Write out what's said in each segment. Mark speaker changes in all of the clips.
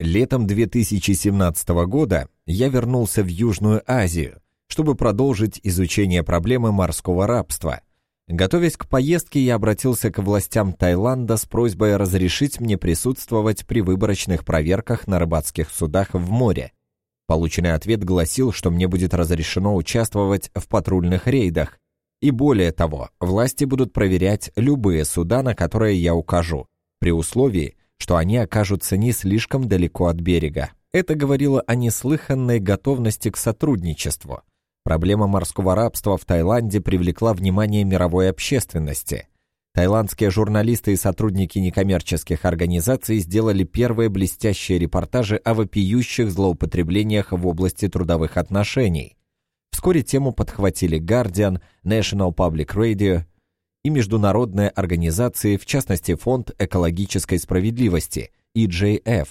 Speaker 1: Летом 2017 года я вернулся в Южную Азию, чтобы продолжить изучение проблемы морского рабства. Готовясь к поездке, я обратился к властям Таиланда с просьбой разрешить мне присутствовать при выборочных проверках на рыбацких судах в море. Полученный ответ гласил, что мне будет разрешено участвовать в патрульных рейдах. И более того, власти будут проверять любые суда, на которые я укажу, при условии, что они окажутся не слишком далеко от берега. Это говорило о неслыханной готовности к сотрудничеству. Проблема морского рабства в Таиланде привлекла внимание мировой общественности. Таиландские журналисты и сотрудники некоммерческих организаций сделали первые блестящие репортажи о вопиющих злоупотреблениях в области трудовых отношений. Вскоре тему подхватили Guardian, National Public Radio, и международные организации, в частности Фонд экологической справедливости, EJF.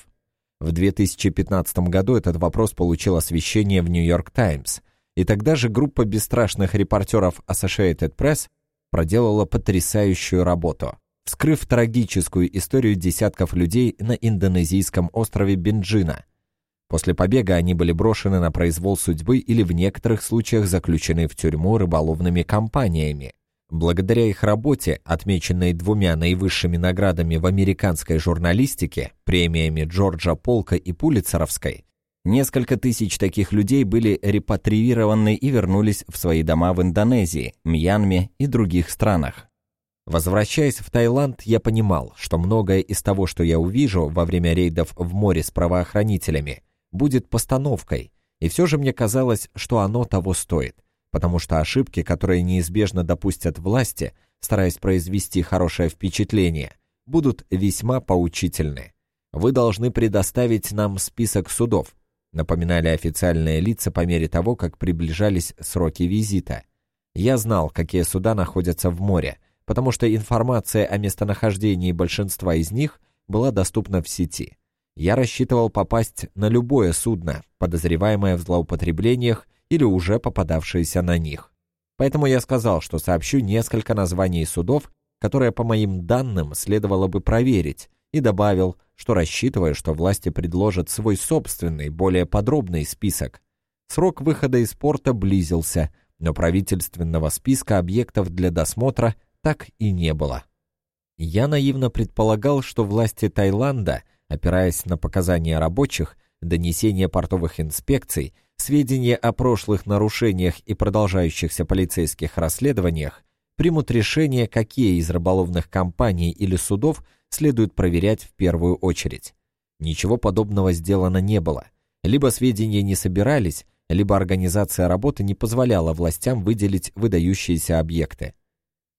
Speaker 1: В 2015 году этот вопрос получил освещение в Нью-Йорк Таймс, и тогда же группа бесстрашных репортеров Associated Press проделала потрясающую работу, вскрыв трагическую историю десятков людей на индонезийском острове Бенджина. После побега они были брошены на произвол судьбы или в некоторых случаях заключены в тюрьму рыболовными компаниями. Благодаря их работе, отмеченной двумя наивысшими наградами в американской журналистике, премиями Джорджа Полка и Пулицеровской, несколько тысяч таких людей были репатриированы и вернулись в свои дома в Индонезии, Мьянме и других странах. Возвращаясь в Таиланд, я понимал, что многое из того, что я увижу во время рейдов в море с правоохранителями, будет постановкой, и все же мне казалось, что оно того стоит потому что ошибки, которые неизбежно допустят власти, стараясь произвести хорошее впечатление, будут весьма поучительны. Вы должны предоставить нам список судов, напоминали официальные лица по мере того, как приближались сроки визита. Я знал, какие суда находятся в море, потому что информация о местонахождении большинства из них была доступна в сети. Я рассчитывал попасть на любое судно, подозреваемое в злоупотреблениях или уже попадавшиеся на них. Поэтому я сказал, что сообщу несколько названий судов, которые, по моим данным, следовало бы проверить, и добавил, что рассчитываю, что власти предложат свой собственный, более подробный список. Срок выхода из порта близился, но правительственного списка объектов для досмотра так и не было. Я наивно предполагал, что власти Таиланда, опираясь на показания рабочих, донесения портовых инспекций, сведения о прошлых нарушениях и продолжающихся полицейских расследованиях примут решение, какие из рыболовных компаний или судов следует проверять в первую очередь. Ничего подобного сделано не было. Либо сведения не собирались, либо организация работы не позволяла властям выделить выдающиеся объекты.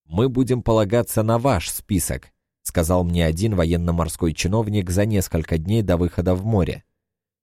Speaker 1: «Мы будем полагаться на ваш список», сказал мне один военно-морской чиновник за несколько дней до выхода в море.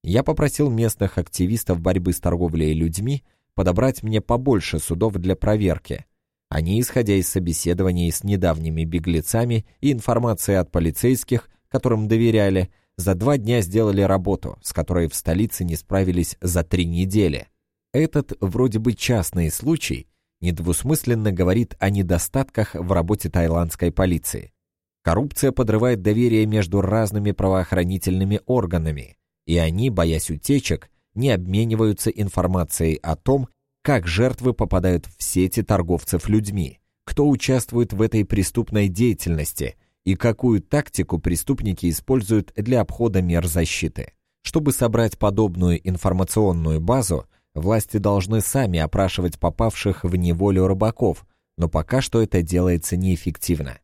Speaker 1: Я попросил местных активистов борьбы с торговлей людьми подобрать мне побольше судов для проверки. Они, исходя из собеседований с недавними беглецами и информации от полицейских, которым доверяли, за два дня сделали работу, с которой в столице не справились за три недели. Этот вроде бы частный случай недвусмысленно говорит о недостатках в работе тайландской полиции. Коррупция подрывает доверие между разными правоохранительными органами – и они, боясь утечек, не обмениваются информацией о том, как жертвы попадают в сети торговцев людьми, кто участвует в этой преступной деятельности и какую тактику преступники используют для обхода мер защиты. Чтобы собрать подобную информационную базу, власти должны сами опрашивать попавших в неволю рыбаков, но пока что это делается неэффективно.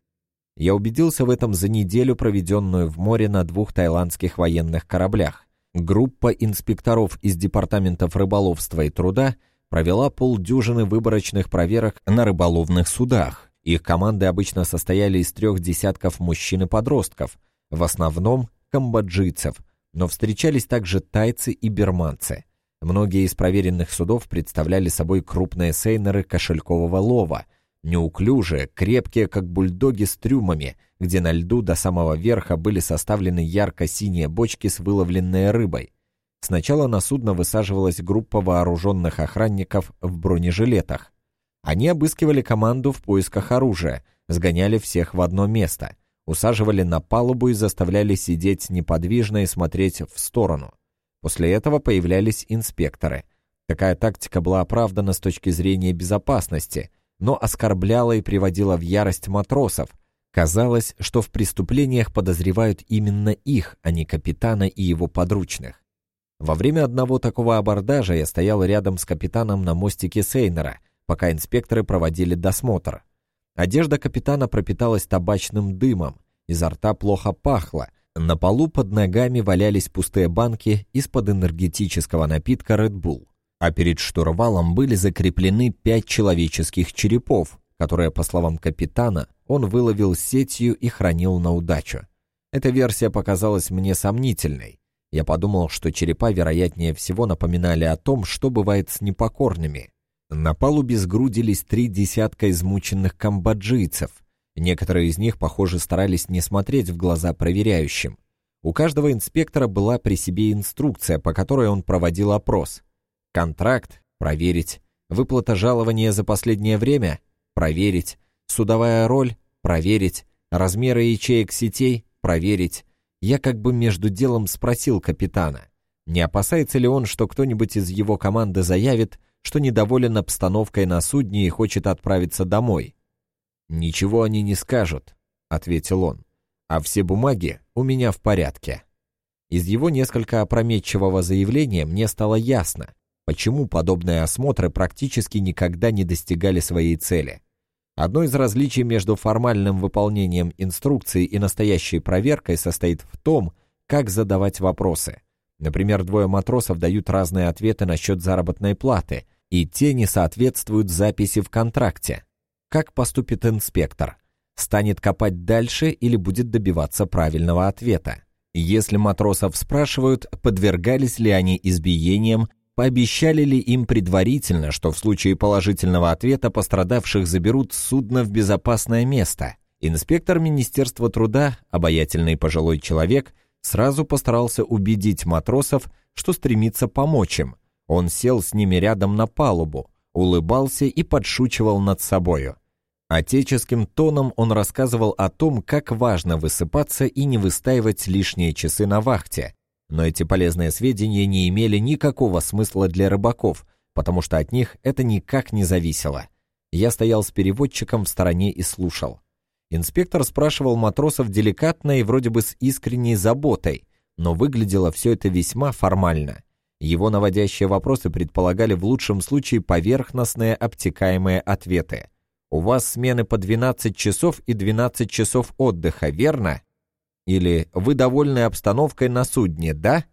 Speaker 1: Я убедился в этом за неделю, проведенную в море на двух таиландских военных кораблях. Группа инспекторов из департаментов рыболовства и труда провела полдюжины выборочных проверок на рыболовных судах. Их команды обычно состояли из трех десятков мужчин и подростков, в основном камбоджийцев, но встречались также тайцы и берманцы. Многие из проверенных судов представляли собой крупные сейнеры кошелькового лова – Неуклюжие, крепкие, как бульдоги с трюмами, где на льду до самого верха были составлены ярко-синие бочки с выловленной рыбой. Сначала на судно высаживалась группа вооруженных охранников в бронежилетах. Они обыскивали команду в поисках оружия, сгоняли всех в одно место, усаживали на палубу и заставляли сидеть неподвижно и смотреть в сторону. После этого появлялись инспекторы. Такая тактика была оправдана с точки зрения безопасности, но оскорбляла и приводила в ярость матросов. Казалось, что в преступлениях подозревают именно их, а не капитана и его подручных. Во время одного такого абордажа я стоял рядом с капитаном на мостике Сейнера, пока инспекторы проводили досмотр. Одежда капитана пропиталась табачным дымом, изо рта плохо пахло, на полу под ногами валялись пустые банки из-под энергетического напитка Red Bull, а перед штурвалом были закреплены пять человеческих черепов, которые, по словам капитана, он выловил сетью и хранил на удачу. Эта версия показалась мне сомнительной. Я подумал, что черепа, вероятнее всего, напоминали о том, что бывает с непокорными. На палубе сгрудились три десятка измученных камбоджийцев. Некоторые из них, похоже, старались не смотреть в глаза проверяющим. У каждого инспектора была при себе инструкция, по которой он проводил опрос. Контракт – проверить. Выплата жалования за последнее время – проверить. Судовая роль – проверить. Размеры ячеек сетей – проверить. Я как бы между делом спросил капитана, не опасается ли он, что кто-нибудь из его команды заявит – что недоволен обстановкой на судне и хочет отправиться домой. «Ничего они не скажут», — ответил он, «а все бумаги у меня в порядке». Из его несколько опрометчивого заявления мне стало ясно, почему подобные осмотры практически никогда не достигали своей цели. Одно из различий между формальным выполнением инструкции и настоящей проверкой состоит в том, как задавать вопросы. Например, двое матросов дают разные ответы насчет заработной платы, и те не соответствуют записи в контракте. Как поступит инспектор? Станет копать дальше или будет добиваться правильного ответа? Если матросов спрашивают, подвергались ли они избиениям, пообещали ли им предварительно, что в случае положительного ответа пострадавших заберут судно в безопасное место, инспектор Министерства труда, обаятельный пожилой человек, сразу постарался убедить матросов, что стремится помочь им, он сел с ними рядом на палубу, улыбался и подшучивал над собою. Отеческим тоном он рассказывал о том, как важно высыпаться и не выстаивать лишние часы на вахте. Но эти полезные сведения не имели никакого смысла для рыбаков, потому что от них это никак не зависело. Я стоял с переводчиком в стороне и слушал. Инспектор спрашивал матросов деликатно и вроде бы с искренней заботой, но выглядело все это весьма формально. Его наводящие вопросы предполагали в лучшем случае поверхностные обтекаемые ответы. «У вас смены по 12 часов и 12 часов отдыха, верно?» Или «Вы довольны обстановкой на судне, да?»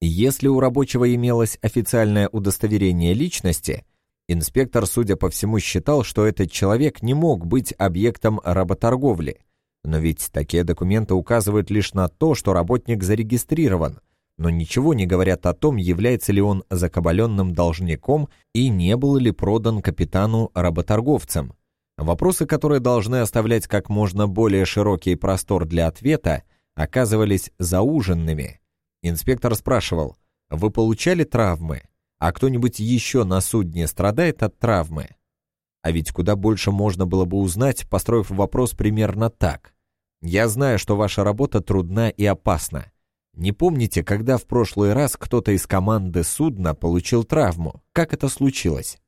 Speaker 1: Если у рабочего имелось официальное удостоверение личности, инспектор, судя по всему, считал, что этот человек не мог быть объектом работорговли. Но ведь такие документы указывают лишь на то, что работник зарегистрирован, но ничего не говорят о том, является ли он закабаленным должником и не был ли продан капитану работорговцем. Вопросы, которые должны оставлять как можно более широкий простор для ответа, оказывались зауженными. Инспектор спрашивал, «Вы получали травмы? А кто-нибудь еще на судне страдает от травмы?» А ведь куда больше можно было бы узнать, построив вопрос примерно так. «Я знаю, что ваша работа трудна и опасна. Не помните, когда в прошлый раз кто-то из команды судна получил травму? Как это случилось?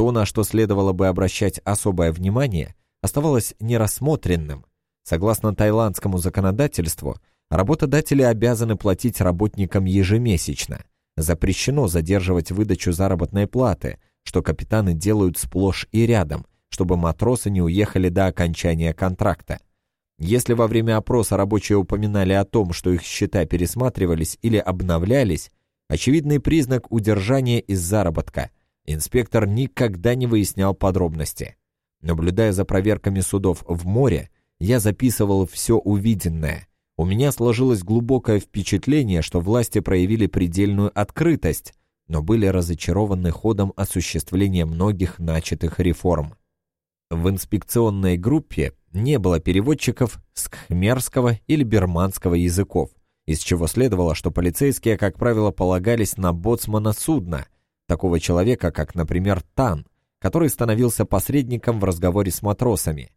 Speaker 1: То, на что следовало бы обращать особое внимание, оставалось нерассмотренным. Согласно тайландскому законодательству, работодатели обязаны платить работникам ежемесячно. Запрещено задерживать выдачу заработной платы, что капитаны делают сплошь и рядом, чтобы матросы не уехали до окончания контракта. Если во время опроса рабочие упоминали о том, что их счета пересматривались или обновлялись, очевидный признак удержания из заработка, инспектор никогда не выяснял подробности. Наблюдая за проверками судов в море, я записывал все увиденное. У меня сложилось глубокое впечатление, что власти проявили предельную открытость, но были разочарованы ходом осуществления многих начатых реформ. В инспекционной группе не было переводчиков с кхмерского или берманского языков, из чего следовало, что полицейские, как правило, полагались на боцмана судна, такого человека, как, например, Тан, который становился посредником в разговоре с матросами.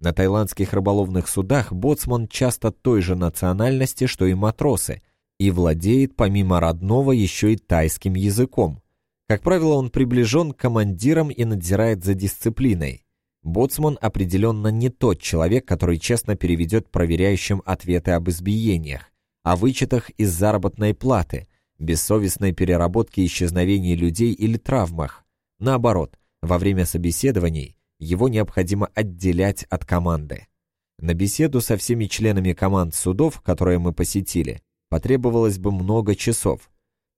Speaker 1: На тайландских рыболовных судах боцман часто той же национальности, что и матросы, и владеет помимо родного еще и тайским языком. Как правило, он приближен к командирам и надзирает за дисциплиной. Боцман определенно не тот человек, который честно переведет проверяющим ответы об избиениях, о вычетах из заработной платы, бессовестной переработке исчезновений людей или травмах. Наоборот, во время собеседований его необходимо отделять от команды. На беседу со всеми членами команд судов, которые мы посетили, потребовалось бы много часов.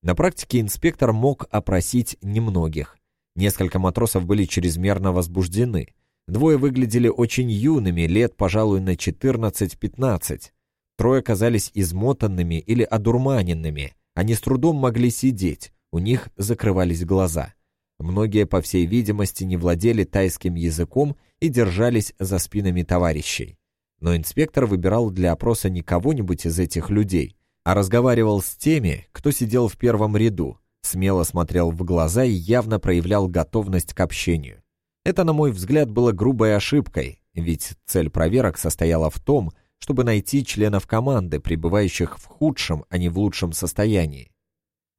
Speaker 1: На практике инспектор мог опросить немногих. Несколько матросов были чрезмерно возбуждены. Двое выглядели очень юными, лет, пожалуй, на 14-15. Трое казались измотанными или одурманенными. Они с трудом могли сидеть, у них закрывались глаза. Многие, по всей видимости, не владели тайским языком и держались за спинами товарищей. Но инспектор выбирал для опроса не кого-нибудь из этих людей, а разговаривал с теми, кто сидел в первом ряду, смело смотрел в глаза и явно проявлял готовность к общению. Это, на мой взгляд, было грубой ошибкой, ведь цель проверок состояла в том, чтобы найти членов команды, пребывающих в худшем, а не в лучшем состоянии.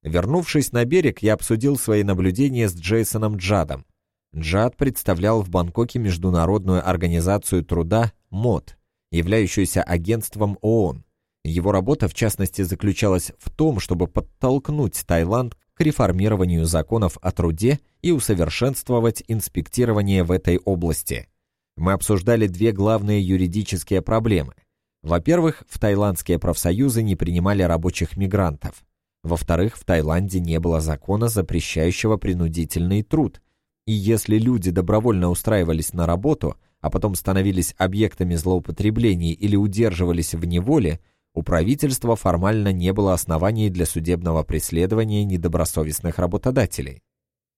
Speaker 1: Вернувшись на берег, я обсудил свои наблюдения с Джейсоном Джадом. Джад представлял в Бангкоке Международную организацию труда МОД, являющуюся агентством ООН. Его работа, в частности, заключалась в том, чтобы подтолкнуть Таиланд к реформированию законов о труде и усовершенствовать инспектирование в этой области. Мы обсуждали две главные юридические проблемы. Во-первых, в таиландские профсоюзы не принимали рабочих мигрантов. Во-вторых, в Таиланде не было закона, запрещающего принудительный труд. И если люди добровольно устраивались на работу, а потом становились объектами злоупотреблений или удерживались в неволе, у правительства формально не было оснований для судебного преследования недобросовестных работодателей.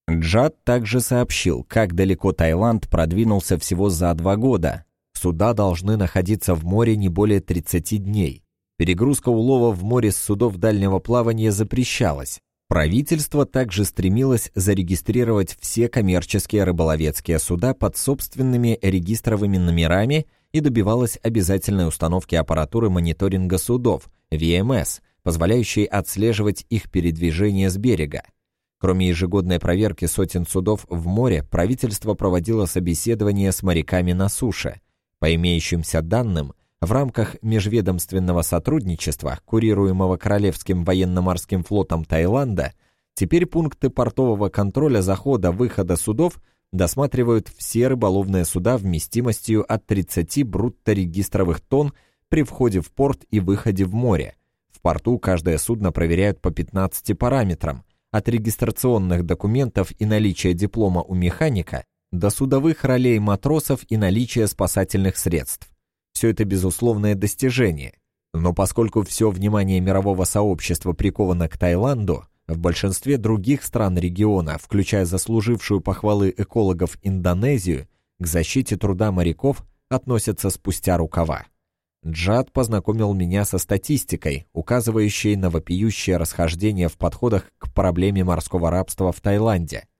Speaker 1: Джад также сообщил, как далеко Таиланд продвинулся всего за два года. Суда должны находиться в море не более 30 дней. Перегрузка улова в море с судов дальнего плавания запрещалась. Правительство также стремилось зарегистрировать все коммерческие рыболовецкие суда под собственными регистровыми номерами и добивалось обязательной установки аппаратуры мониторинга судов, VMS, позволяющей отслеживать их передвижение с берега. Кроме ежегодной проверки сотен судов в море, правительство проводило собеседования с моряками на суше. По имеющимся данным, в рамках межведомственного сотрудничества, курируемого Королевским военно-морским флотом Таиланда, теперь пункты портового контроля захода-выхода судов досматривают все рыболовные суда вместимостью от 30 брутто-регистровых тонн при входе в порт и выходе в море. В порту каждое судно проверяют по 15 параметрам, от регистрационных документов и наличия диплома у механика до судовых ролей матросов и наличия спасательных средств. Все это безусловное достижение. Но поскольку все внимание мирового сообщества приковано к Таиланду, в большинстве других стран региона, включая заслужившую похвалы экологов Индонезию, к защите труда моряков относятся спустя рукава. Джад познакомил меня со статистикой, указывающей на вопиющее расхождение в подходах к проблеме морского рабства в Таиланде –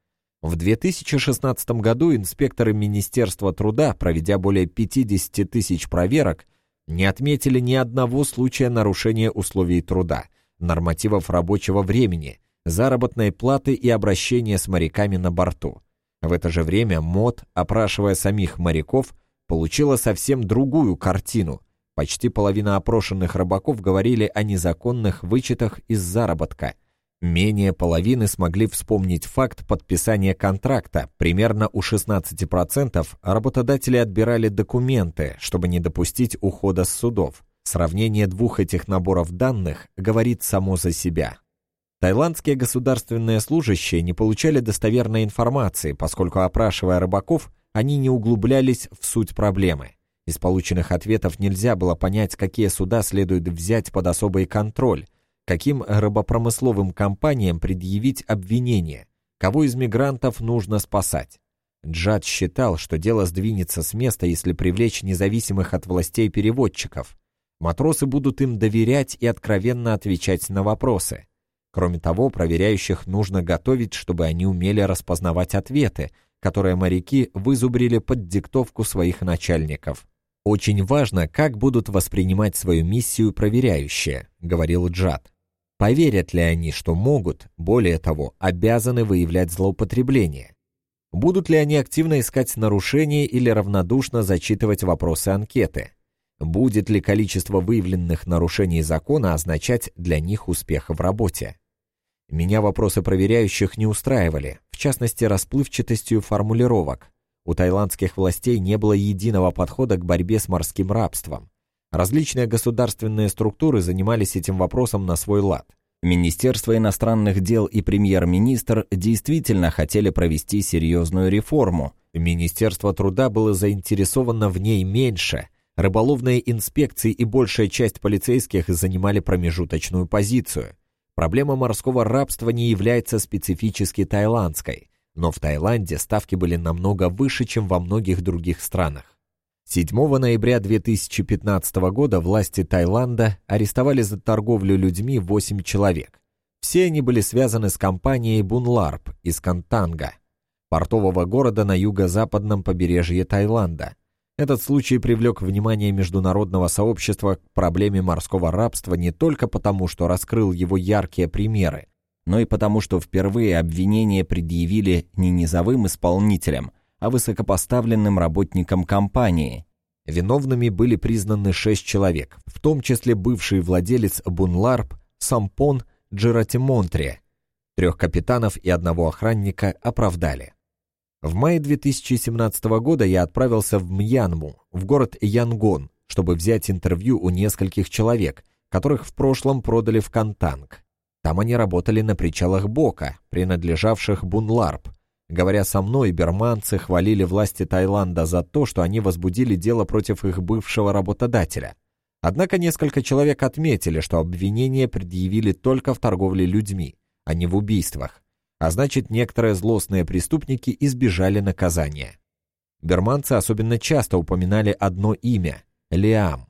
Speaker 1: в 2016 году инспекторы Министерства труда, проведя более 50 тысяч проверок, не отметили ни одного случая нарушения условий труда, нормативов рабочего времени, заработной платы и обращения с моряками на борту. В это же время МОД, опрашивая самих моряков, получила совсем другую картину. Почти половина опрошенных рыбаков говорили о незаконных вычетах из заработка – Менее половины смогли вспомнить факт подписания контракта. Примерно у 16% работодатели отбирали документы, чтобы не допустить ухода с судов. Сравнение двух этих наборов данных говорит само за себя. Таиландские государственные служащие не получали достоверной информации, поскольку, опрашивая рыбаков, они не углублялись в суть проблемы. Из полученных ответов нельзя было понять, какие суда следует взять под особый контроль, каким рыбопромысловым компаниям предъявить обвинение, кого из мигрантов нужно спасать. Джад считал, что дело сдвинется с места, если привлечь независимых от властей переводчиков. Матросы будут им доверять и откровенно отвечать на вопросы. Кроме того, проверяющих нужно готовить, чтобы они умели распознавать ответы, которые моряки вызубрили под диктовку своих начальников. «Очень важно, как будут воспринимать свою миссию проверяющие», — говорил Джад. «Поверят ли они, что могут, более того, обязаны выявлять злоупотребление? Будут ли они активно искать нарушения или равнодушно зачитывать вопросы анкеты? Будет ли количество выявленных нарушений закона означать для них успех в работе? Меня вопросы проверяющих не устраивали, в частности, расплывчатостью формулировок. У таиландских властей не было единого подхода к борьбе с морским рабством. Различные государственные структуры занимались этим вопросом на свой лад. Министерство иностранных дел и премьер-министр действительно хотели провести серьезную реформу. Министерство труда было заинтересовано в ней меньше. Рыболовные инспекции и большая часть полицейских занимали промежуточную позицию. Проблема морского рабства не является специфически тайландской, но в Таиланде ставки были намного выше, чем во многих других странах. 7 ноября 2015 года власти Таиланда арестовали за торговлю людьми 8 человек. Все они были связаны с компанией Бунларп из Кантанга, портового города на юго-западном побережье Таиланда. Этот случай привлек внимание международного сообщества к проблеме морского рабства не только потому, что раскрыл его яркие примеры, но и потому, что впервые обвинения предъявили не низовым исполнителям, а высокопоставленным работникам компании. Виновными были признаны шесть человек, в том числе бывший владелец Бунларп Сампон Джератимонтри. Трех капитанов и одного охранника оправдали. В мае 2017 года я отправился в Мьянму, в город Янгон, чтобы взять интервью у нескольких человек, которых в прошлом продали в Кантанг. Там они работали на причалах Бока, принадлежавших Бунларп. Говоря со мной, берманцы хвалили власти Таиланда за то, что они возбудили дело против их бывшего работодателя. Однако несколько человек отметили, что обвинения предъявили только в торговле людьми, а не в убийствах. А значит, некоторые злостные преступники избежали наказания. Берманцы особенно часто упоминали одно имя – Лиам.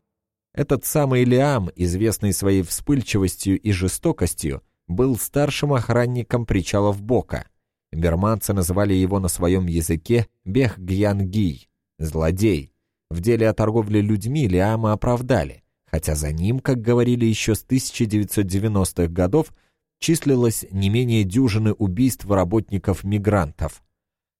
Speaker 1: Этот самый Лиам, известный своей вспыльчивостью и жестокостью, был старшим охранником причалов Бока. Берманцы называли его на своем языке Бех Гьянгий – злодей. В деле о торговле людьми Лиама оправдали, хотя за ним, как говорили еще с 1990-х годов, числилось не менее дюжины убийств работников-мигрантов.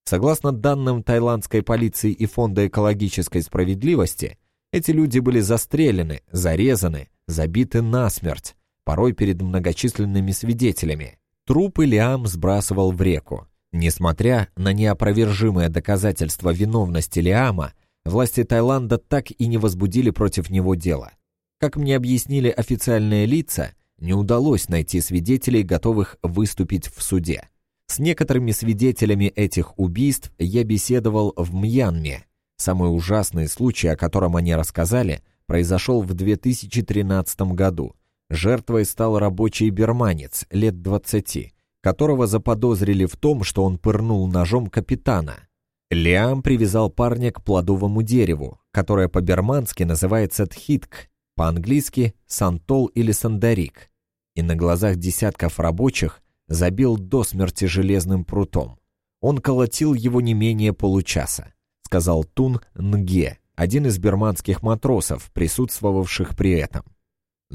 Speaker 1: Согласно данным тайландской полиции и Фонда экологической справедливости, эти люди были застрелены, зарезаны, забиты насмерть, порой перед многочисленными свидетелями. Трупы Лиам сбрасывал в реку. Несмотря на неопровержимое доказательство виновности Лиама, власти Таиланда так и не возбудили против него дело. Как мне объяснили официальные лица, не удалось найти свидетелей, готовых выступить в суде. С некоторыми свидетелями этих убийств я беседовал в Мьянме, Самый ужасный случай, о котором они рассказали, произошел в 2013 году. Жертвой стал рабочий берманец, лет 20, которого заподозрили в том, что он пырнул ножом капитана. Лиам привязал парня к плодовому дереву, которое по-бермански называется тхитк, по-английски сантол или сандарик, и на глазах десятков рабочих забил до смерти железным прутом. Он колотил его не менее получаса сказал Тун Нге, один из берманских матросов, присутствовавших при этом.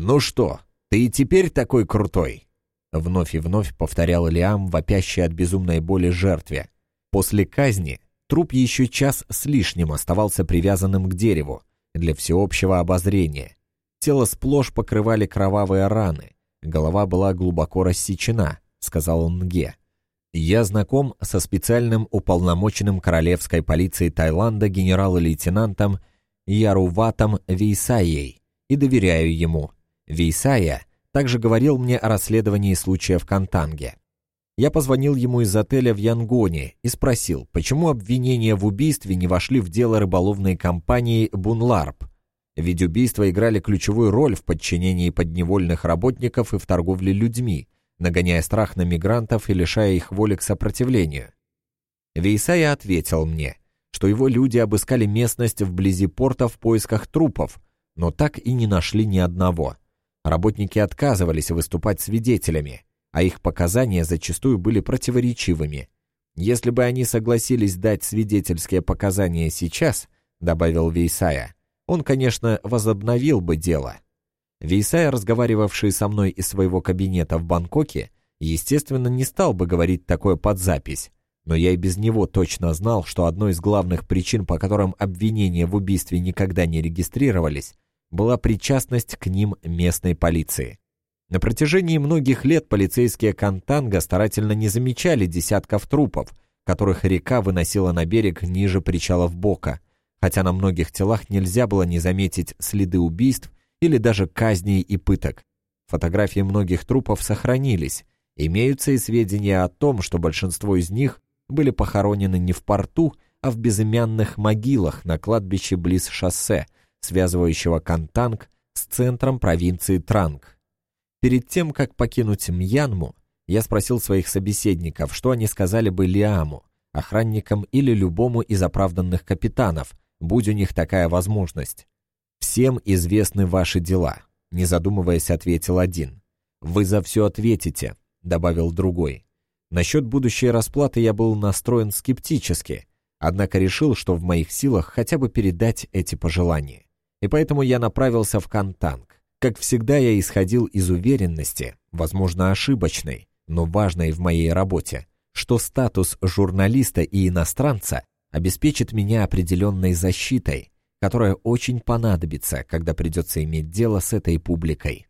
Speaker 1: «Ну что, ты и теперь такой крутой?» Вновь и вновь повторял Лиам, вопящий от безумной боли жертве. После казни труп еще час с лишним оставался привязанным к дереву для всеобщего обозрения. Тело сплошь покрывали кровавые раны, голова была глубоко рассечена, сказал Нге. Я знаком со специальным уполномоченным королевской полиции Таиланда генерал-лейтенантом Яруватом Вейсаей и доверяю ему. Вейсая также говорил мне о расследовании случая в Кантанге. Я позвонил ему из отеля в Янгоне и спросил, почему обвинения в убийстве не вошли в дело рыболовной компании «Бунларп», ведь убийства играли ключевую роль в подчинении подневольных работников и в торговле людьми – нагоняя страх на мигрантов и лишая их воли к сопротивлению. Вейсая ответил мне, что его люди обыскали местность вблизи порта в поисках трупов, но так и не нашли ни одного. Работники отказывались выступать свидетелями, а их показания зачастую были противоречивыми. Если бы они согласились дать свидетельские показания сейчас, добавил Вейсая, он, конечно, возобновил бы дело. Вейсай, разговаривавший со мной из своего кабинета в Бангкоке, естественно, не стал бы говорить такое под запись, но я и без него точно знал, что одной из главных причин, по которым обвинения в убийстве никогда не регистрировались, была причастность к ним местной полиции. На протяжении многих лет полицейские Кантанга старательно не замечали десятков трупов, которых река выносила на берег ниже причалов Бока, хотя на многих телах нельзя было не заметить следы убийств или даже казней и пыток. Фотографии многих трупов сохранились. Имеются и сведения о том, что большинство из них были похоронены не в порту, а в безымянных могилах на кладбище близ шоссе, связывающего Кантанг с центром провинции Транг. Перед тем, как покинуть Мьянму, я спросил своих собеседников, что они сказали бы Лиаму, охранникам или любому из оправданных капитанов, будь у них такая возможность. «Всем известны ваши дела», — не задумываясь, ответил один. «Вы за все ответите», — добавил другой. Насчет будущей расплаты я был настроен скептически, однако решил, что в моих силах хотя бы передать эти пожелания. И поэтому я направился в Кантанг. Как всегда, я исходил из уверенности, возможно, ошибочной, но важной в моей работе, что статус журналиста и иностранца обеспечит меня определенной защитой, которая очень понадобится, когда придется иметь дело с этой публикой.